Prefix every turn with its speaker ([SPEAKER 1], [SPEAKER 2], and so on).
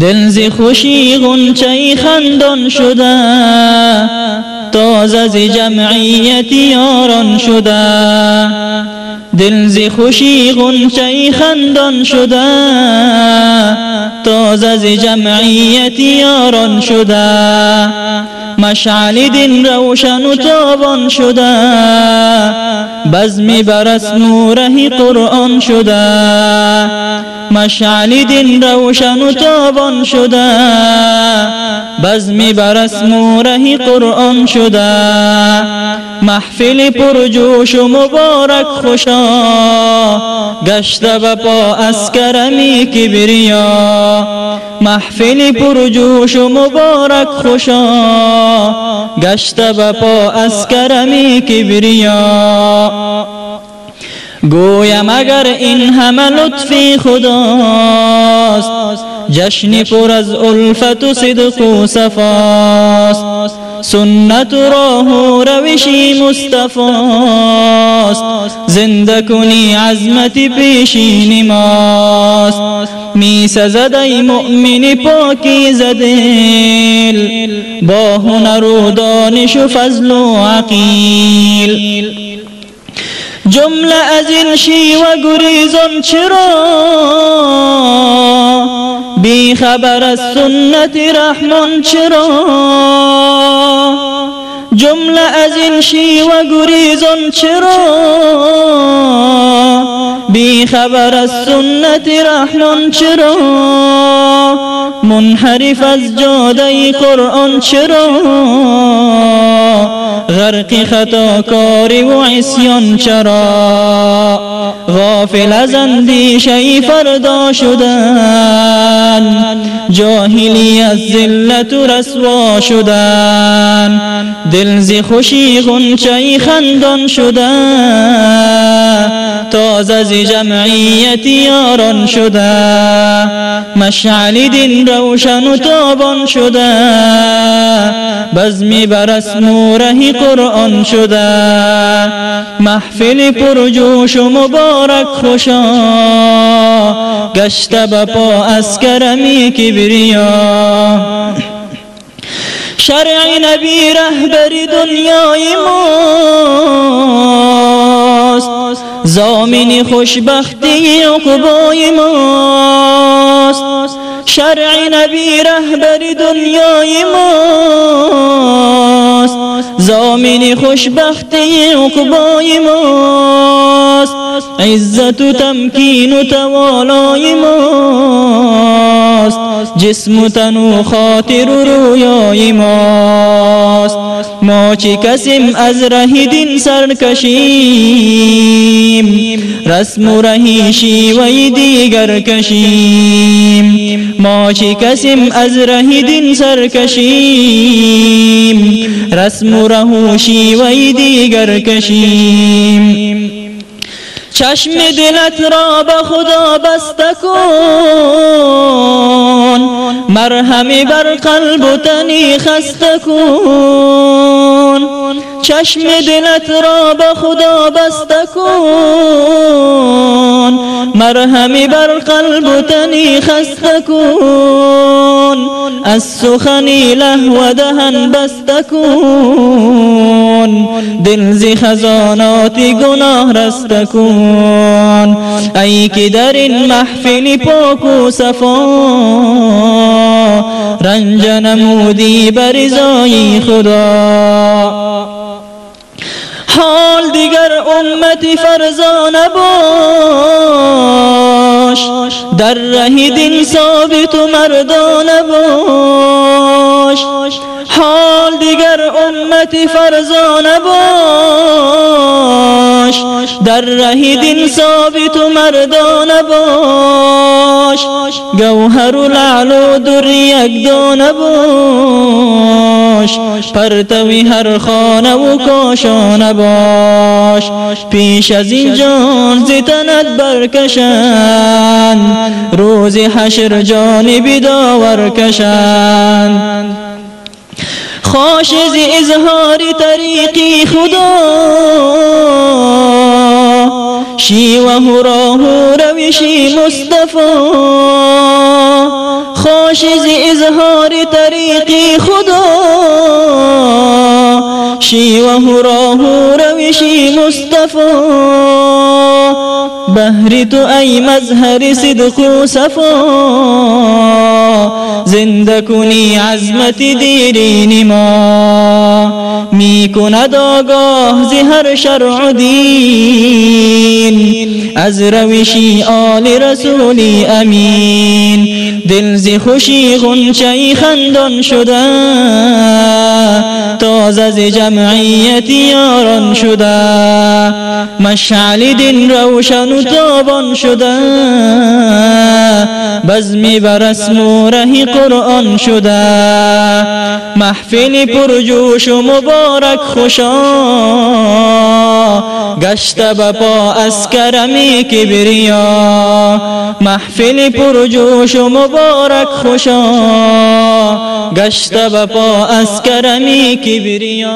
[SPEAKER 1] دل ز خوشی غنچه خندان شده تازه ز جمعیت یاران شده. دل ز خوشی غنچه خندان شده تازه ز جمعیت یاران شده. مشعل دین روشن و تابان شده بزمی برس نوره قرآن شده. مشعل دین روشن و تابان شده. بزمی برس نوره قرآن شده. محفل پرجوش و مبارک خوشا. گشته به پا اسکرمی کبریا. محفل پرجوش و مبارک خوشا. گشته به پا اسکرمی کبریا. گویم اگر این همه لطفی خداست جشن پر از الفت و صدق و صفاست. سنت و راه و روشی مصطفاست. زنده کنی عظمت پیشین ماست. می سزد ای مؤمن پاکی زدل با هنر و دانش و فضل و عقیل. جملة از این شیوه گریزان چرا؟ بی خبر از سنت رحمان چرا؟ جملة از این شیوه گریزان چرا؟ بی خبر از سنت رحمان چرا؟ منحرف از جاده قرآن چرا؟ غرق خطا کاری و عصیان چرا؟ غافل از اندیشه فردا شدن جاهلی از ذلت و رسوا شدن. دل زی خوشی غنچه خندان شدن تازه زی جمعیت یاران شده. مشعل دین روشن و تابان شده. بزمی برس نوره قرآن شده. محفل پرجوش و مبارک خوشا. گشته به پا از کرمی کبریا شرع نبی رهبر دنیای ماست زامن خوشبختی عقبای ماست. شرع نبی رهبر دنیای ماست. زامن خوشبختی عقبای ماست. عزت و تمکین و توالای ماست. جسم و تن و خاطر و رویای ماست. موچی کسیم از رهی دین سرکشیم رسم و رهی شیوی دیگر کشیم۔ موچی کسیم از رهی دین سرکشیم رسم و شیوی دیگر کشیم۔ چشم دلت را به خدا بسته کن. مرهمی بر قلب و تنی خسته کن. چشم دلت را به خدا بسته کن. مرهمی بر قلب و تنی خسته کن. از سخنی لهو دهن بسته کن. دل زی خزانات گناه رسته کن. ای که در این محفل پاک و صفا رنج نمودی برزای خدا. حال دیگر امتی فرزانه باش. در ره دین ثابت و مردانه باش. حال دیگر امتی فرزانه در ره دین ثابت و مردانه باش. گوهر و لعل و در یک دانه باش. پرتوی هر خانه و کاشانه باش. پیش از این جان زتنت برکشند. روز حشر جانب داور کشند. خوش از اظهار طریقی خدا. شی و راه روشی مصطفی. خاشز اظهار طریقی خدا. شی و هراه روشی مصطفى بهر تو ای مظهر صدق و صفا. زنده کنی عظمت دیرین ما. می کند آگاه زهر شرع دین. از روشی آل رسولی امین. دل زی خوشی غنچه خندان شده. تازه از جمعیت یاران شده. مشعل دین روشن و تابان شده. بزمی برسم و رهی قرآن شده. محفل پرجوش و مبارک خوشا. گشت بپا از کرمی کبریا. محفل پرجوش و مبارک خوشا. گشت بپا از کرمی کبریا. ফিরিয়া